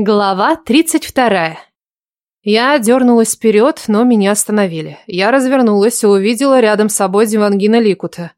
Глава 32. Я дернулась вперед, но меня остановили. Я развернулась и увидела рядом с собой Дивангина Ликута.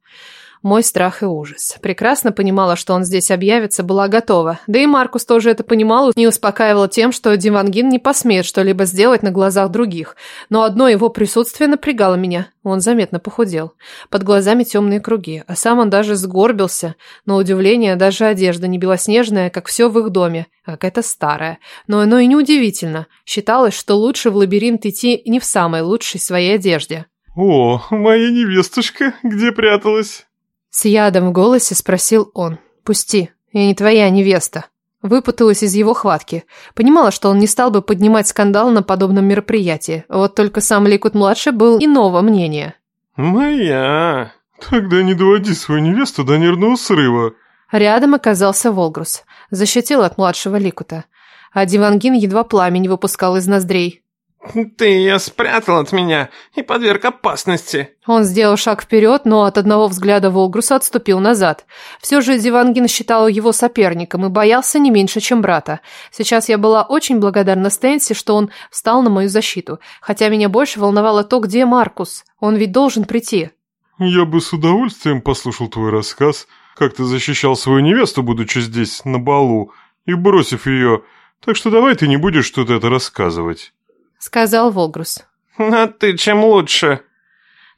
Мой страх и ужас. Прекрасно понимала, что он здесь объявится, была готова. Да и Маркус тоже это понимал и успокаивал тем, что Дивангин не посмеет что-либо сделать на глазах других. Но одно его присутствие напрягало меня. Он заметно похудел. Под глазами темные круги, а сам он даже сгорбился. На удивление, даже одежда не белоснежная, как все в их доме, а какая-то старая. Но оно и не удивительно. Считалось, что лучше в лабиринт идти не в самой лучшей своей одежде. «О, моя невестушка, где пряталась?» С ядом в голосе спросил он. «Пусти, я не твоя невеста». Выпуталась из его хватки. Понимала, что он не стал бы поднимать скандал на подобном мероприятии. Вот только сам Ликут-младший был иного мнения. «Моя. Тогда не доводи свою невесту до нервного срыва». Рядом оказался Волгрус. Защитил от младшего Ликута. А Дивангин едва пламень выпускал из ноздрей. «Ты ее спрятал от меня и подверг опасности». Он сделал шаг вперед, но от одного взгляда Волгруса отступил назад. Все же Дивангин считал его соперником и боялся не меньше, чем брата. Сейчас я была очень благодарна Стэнси, что он встал на мою защиту, хотя меня больше волновало то, где Маркус. Он ведь должен прийти. «Я бы с удовольствием послушал твой рассказ, как ты защищал свою невесту, будучи здесь, на балу, и бросив ее, так что давай ты не будешь что-то это рассказывать» сказал Волгрус. «А ты чем лучше?»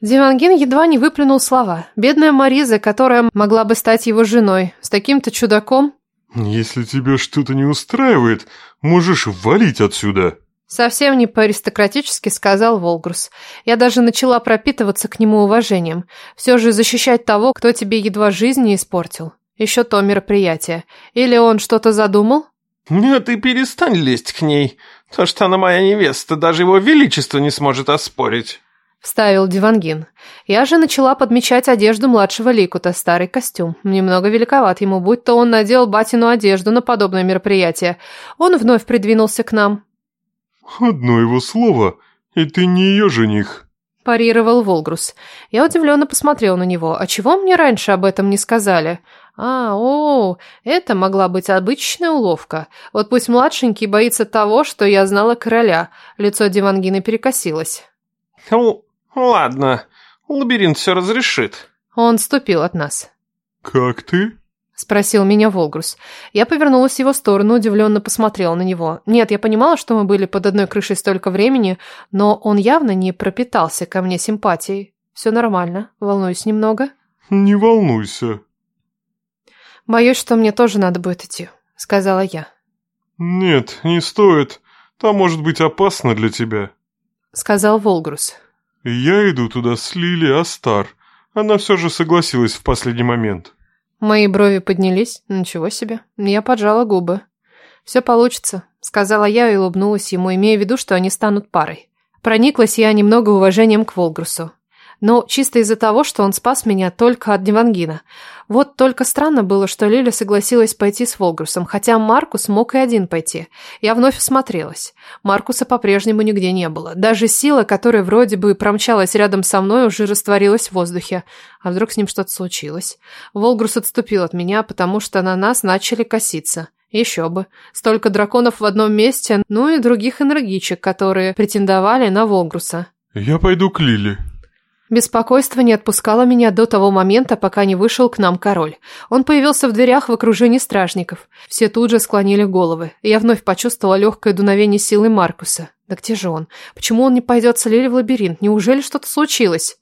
Дивангин едва не выплюнул слова. Бедная Мариза, которая могла бы стать его женой, с таким-то чудаком. «Если тебя что-то не устраивает, можешь валить отсюда». Совсем не по-аристократически сказал Волгрус. Я даже начала пропитываться к нему уважением. Все же защищать того, кто тебе едва жизнь не испортил. Еще то мероприятие. Или он что-то задумал? «Нет, ты перестань лезть к ней. То, что она моя невеста, даже его величество не сможет оспорить». Вставил Дивангин. Я же начала подмечать одежду младшего Ликута, старый костюм. Немного великоват ему, будь то он надел батину одежду на подобное мероприятие. Он вновь придвинулся к нам. «Одно его слово, и ты не ее жених», – парировал Волгрус. Я удивленно посмотрел на него. «А чего мне раньше об этом не сказали?» А, о, это могла быть обычная уловка. Вот пусть младшенький боится того, что я знала короля. Лицо Дивангины перекосилось. Ну, ладно. Лабиринт все разрешит. Он ступил от нас. Как ты? Спросил меня Волгрус. Я повернулась в его сторону, удивленно посмотрела на него. Нет, я понимала, что мы были под одной крышей столько времени, но он явно не пропитался ко мне симпатией. Все нормально, волнуюсь немного. Не волнуйся, «Боюсь, что мне тоже надо будет идти», — сказала я. «Нет, не стоит. Там может быть опасно для тебя», — сказал Волгрус. «Я иду туда с Лили Астар. Она все же согласилась в последний момент». Мои брови поднялись. Ничего себе. Я поджала губы. «Все получится», — сказала я и улыбнулась ему, имея в виду, что они станут парой. Прониклась я немного уважением к Волгрусу но чисто из-за того, что он спас меня только от Дивангина. Вот только странно было, что Лиля согласилась пойти с Волгрусом, хотя Маркус мог и один пойти. Я вновь осмотрелась. Маркуса по-прежнему нигде не было. Даже сила, которая вроде бы промчалась рядом со мной, уже растворилась в воздухе. А вдруг с ним что-то случилось? Волгрус отступил от меня, потому что на нас начали коситься. Еще бы. Столько драконов в одном месте, ну и других энергичек, которые претендовали на Волгруса. «Я пойду к Лиле», Беспокойство не отпускало меня до того момента, пока не вышел к нам король. Он появился в дверях в окружении стражников. Все тут же склонили головы. Я вновь почувствовала легкое дуновение силы Маркуса. Да где же он? Почему он не пойдет с Лили в лабиринт? Неужели что-то случилось?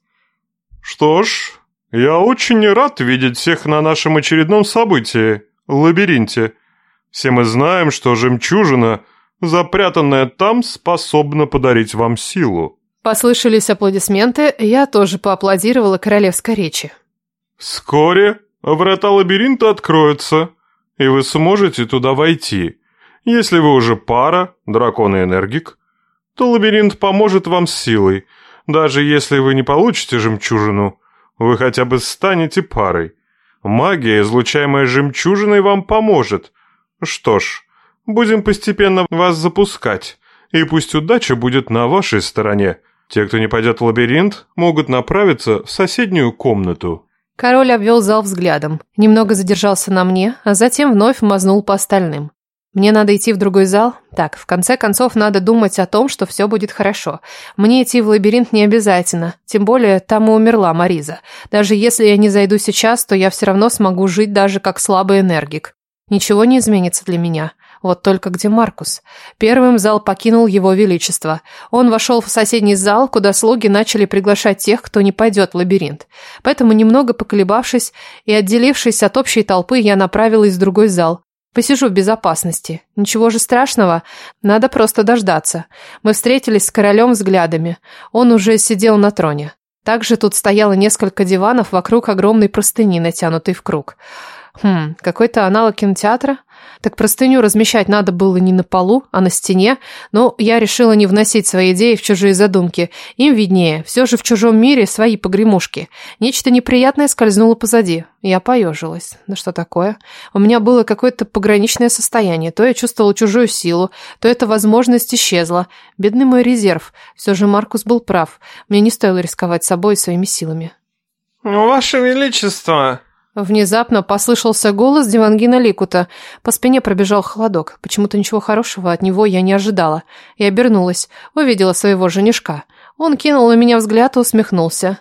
Что ж, я очень рад видеть всех на нашем очередном событии – лабиринте. Все мы знаем, что жемчужина, запрятанная там, способна подарить вам силу. Послышались аплодисменты, я тоже поаплодировала королевской речи. «Вскоре врата лабиринта откроются, и вы сможете туда войти. Если вы уже пара, дракон и энергик, то лабиринт поможет вам с силой. Даже если вы не получите жемчужину, вы хотя бы станете парой. Магия, излучаемая жемчужиной, вам поможет. Что ж, будем постепенно вас запускать, и пусть удача будет на вашей стороне». Те, кто не пойдет в лабиринт, могут направиться в соседнюю комнату. Король обвел зал взглядом, немного задержался на мне, а затем вновь мазнул по остальным. Мне надо идти в другой зал? Так, в конце концов, надо думать о том, что все будет хорошо. Мне идти в лабиринт не обязательно. Тем более, там и умерла Мариза. Даже если я не зайду сейчас, то я все равно смогу жить даже как слабый энергик. Ничего не изменится для меня. Вот только где Маркус? Первым зал покинул его величество. Он вошел в соседний зал, куда слуги начали приглашать тех, кто не пойдет в лабиринт. Поэтому, немного поколебавшись и отделившись от общей толпы, я направилась в другой зал. Посижу в безопасности. Ничего же страшного, надо просто дождаться. Мы встретились с королем взглядами. Он уже сидел на троне. Также тут стояло несколько диванов вокруг огромной простыни, натянутой в круг. Хм, какой-то аналог кинотеатра? Так простыню размещать надо было не на полу, а на стене, но я решила не вносить свои идеи в чужие задумки. Им виднее, все же в чужом мире свои погремушки. Нечто неприятное скользнуло позади. Я поежилась. Да что такое? У меня было какое-то пограничное состояние. То я чувствовала чужую силу, то эта возможность исчезла. Бедный мой резерв. Все же Маркус был прав. Мне не стоило рисковать собой и своими силами. «Ваше Величество!» Внезапно послышался голос Дивангина Ликута. По спине пробежал холодок. Почему-то ничего хорошего от него я не ожидала. И обернулась. Увидела своего женишка. Он кинул на меня взгляд и усмехнулся.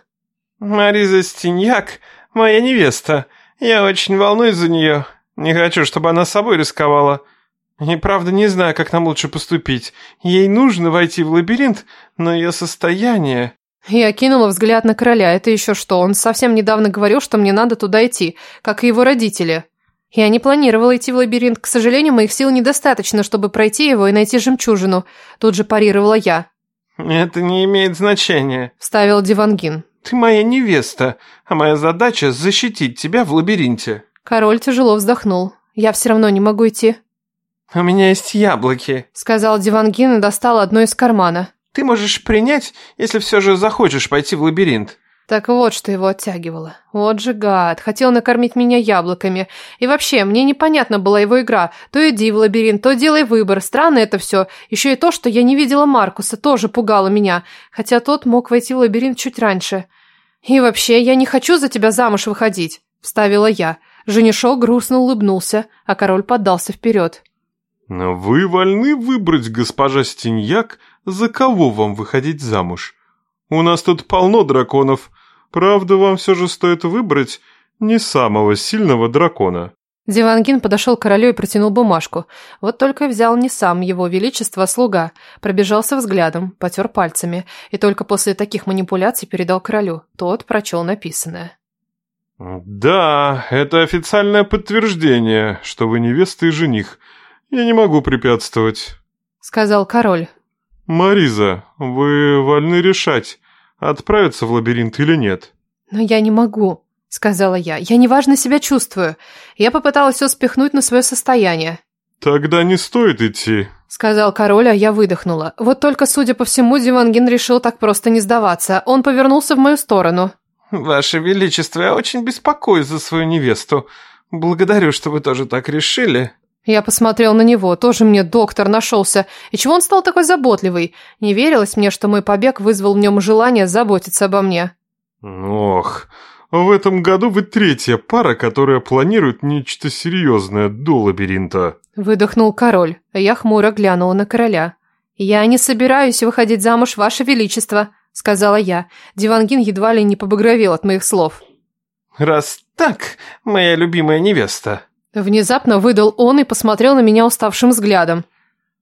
«Мариза Стеньяк, моя невеста. Я очень волнуюсь за нее. Не хочу, чтобы она собой рисковала. И правда не знаю, как нам лучше поступить. Ей нужно войти в лабиринт, но ее состояние...» Я кинула взгляд на короля. Это еще что? Он совсем недавно говорил, что мне надо туда идти, как и его родители. Я не планировала идти в лабиринт. К сожалению, моих сил недостаточно, чтобы пройти его и найти жемчужину. Тут же парировала я. «Это не имеет значения», — вставил Дивангин. «Ты моя невеста, а моя задача — защитить тебя в лабиринте». Король тяжело вздохнул. «Я все равно не могу идти». «У меня есть яблоки», — сказал Дивангин и достал одно из кармана. Ты можешь принять, если все же захочешь пойти в лабиринт. Так вот, что его оттягивало. Вот же гад, хотел накормить меня яблоками. И вообще, мне непонятна была его игра. То иди в лабиринт, то делай выбор. Странно это все. Еще и то, что я не видела Маркуса, тоже пугало меня. Хотя тот мог войти в лабиринт чуть раньше. И вообще, я не хочу за тебя замуж выходить, вставила я. Женишок грустно улыбнулся, а король поддался вперед. Вы вольны выбрать, госпожа Стеньяк, за кого вам выходить замуж. У нас тут полно драконов. Правда, вам все же стоит выбрать не самого сильного дракона». Дивангин подошел к королю и протянул бумажку. Вот только взял не сам его величество, а слуга. Пробежался взглядом, потер пальцами. И только после таких манипуляций передал королю. Тот прочел написанное. «Да, это официальное подтверждение, что вы невеста и жених. Я не могу препятствовать», — сказал король. «Мариза, вы вольны решать, отправиться в лабиринт или нет». «Но я не могу», — сказала я. «Я неважно себя чувствую. Я попыталась все спихнуть на свое состояние». «Тогда не стоит идти», — сказал король, а я выдохнула. Вот только, судя по всему, Дивангин решил так просто не сдаваться. Он повернулся в мою сторону. «Ваше Величество, я очень беспокоюсь за свою невесту. Благодарю, что вы тоже так решили». Я посмотрел на него, тоже мне доктор нашелся. И чего он стал такой заботливый? Не верилось мне, что мой побег вызвал в нем желание заботиться обо мне. Ох, в этом году вы третья пара, которая планирует нечто серьезное до лабиринта. Выдохнул король, а я хмуро глянула на короля. «Я не собираюсь выходить замуж, ваше величество», — сказала я. Дивангин едва ли не побагровел от моих слов. «Раз так, моя любимая невеста», Внезапно выдал он и посмотрел на меня уставшим взглядом.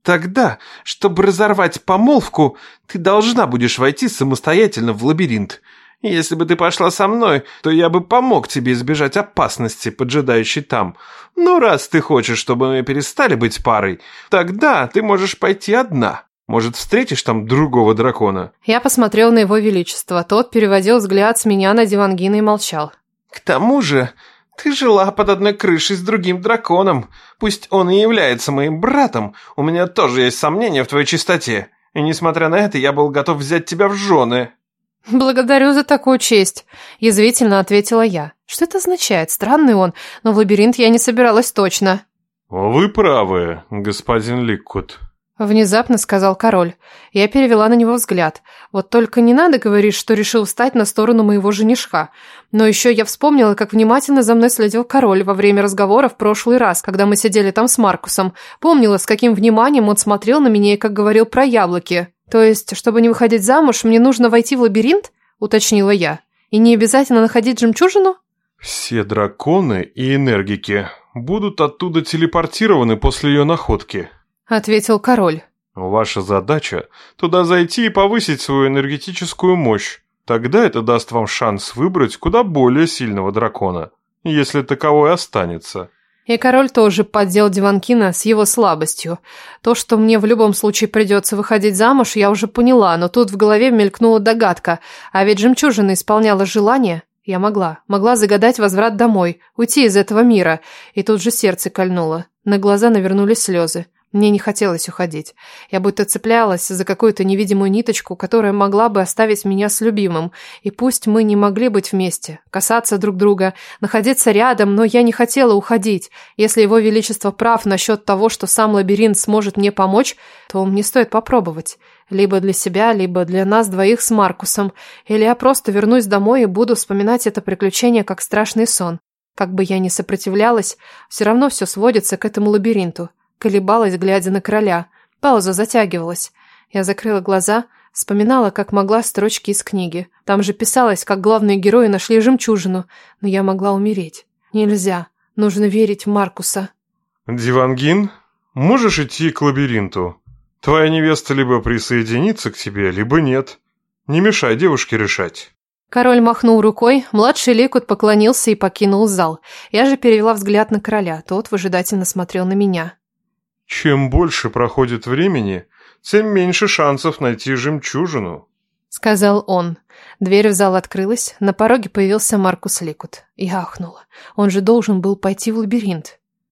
«Тогда, чтобы разорвать помолвку, ты должна будешь войти самостоятельно в лабиринт. Если бы ты пошла со мной, то я бы помог тебе избежать опасности, поджидающей там. Но раз ты хочешь, чтобы мы перестали быть парой, тогда ты можешь пойти одна. Может, встретишь там другого дракона?» Я посмотрел на его величество. Тот переводил взгляд с меня на Дивангина и молчал. «К тому же, ты жила под одной крышей с другим драконом. Пусть он и является моим братом, у меня тоже есть сомнения в твоей чистоте. И несмотря на это, я был готов взять тебя в жены». «Благодарю за такую честь», – язвительно ответила я. «Что это означает? Странный он, но в лабиринт я не собиралась точно». «Вы правы, господин Ликкут», Внезапно сказал король. Я перевела на него взгляд. Вот только не надо говорить, что решил встать на сторону моего женишка. Но еще я вспомнила, как внимательно за мной следил король во время разговора в прошлый раз, когда мы сидели там с Маркусом. Помнила, с каким вниманием он смотрел на меня и как говорил про яблоки. То есть, чтобы не выходить замуж, мне нужно войти в лабиринт? Уточнила я. И не обязательно находить жемчужину? Все драконы и энергики будут оттуда телепортированы после ее находки ответил король. Ваша задача туда зайти и повысить свою энергетическую мощь. Тогда это даст вам шанс выбрать куда более сильного дракона, если таковой останется. И король тоже поддел Диванкина с его слабостью. То, что мне в любом случае придется выходить замуж, я уже поняла, но тут в голове мелькнула догадка. А ведь жемчужина исполняла желание. Я могла. Могла загадать возврат домой, уйти из этого мира. И тут же сердце кольнуло. На глаза навернулись слезы. Мне не хотелось уходить. Я будто цеплялась за какую-то невидимую ниточку, которая могла бы оставить меня с любимым. И пусть мы не могли быть вместе, касаться друг друга, находиться рядом, но я не хотела уходить. Если его величество прав насчет того, что сам лабиринт сможет мне помочь, то мне стоит попробовать. Либо для себя, либо для нас двоих с Маркусом. Или я просто вернусь домой и буду вспоминать это приключение как страшный сон. Как бы я ни сопротивлялась, все равно все сводится к этому лабиринту. Колебалась, глядя на короля. Пауза затягивалась. Я закрыла глаза, вспоминала, как могла строчки из книги. Там же писалось, как главные герои нашли жемчужину, но я могла умереть. Нельзя. Нужно верить в Маркуса. Дивангин, можешь идти к лабиринту? Твоя невеста либо присоединится к тебе, либо нет. Не мешай девушке решать. Король махнул рукой, младший Ликут поклонился и покинул зал. Я же перевела взгляд на короля, тот выжидательно смотрел на меня. Чем больше проходит времени, тем меньше шансов найти жемчужину», — сказал он. Дверь в зал открылась, на пороге появился Маркус Ликут. Я ахнула. Он же должен был пойти в лабиринт.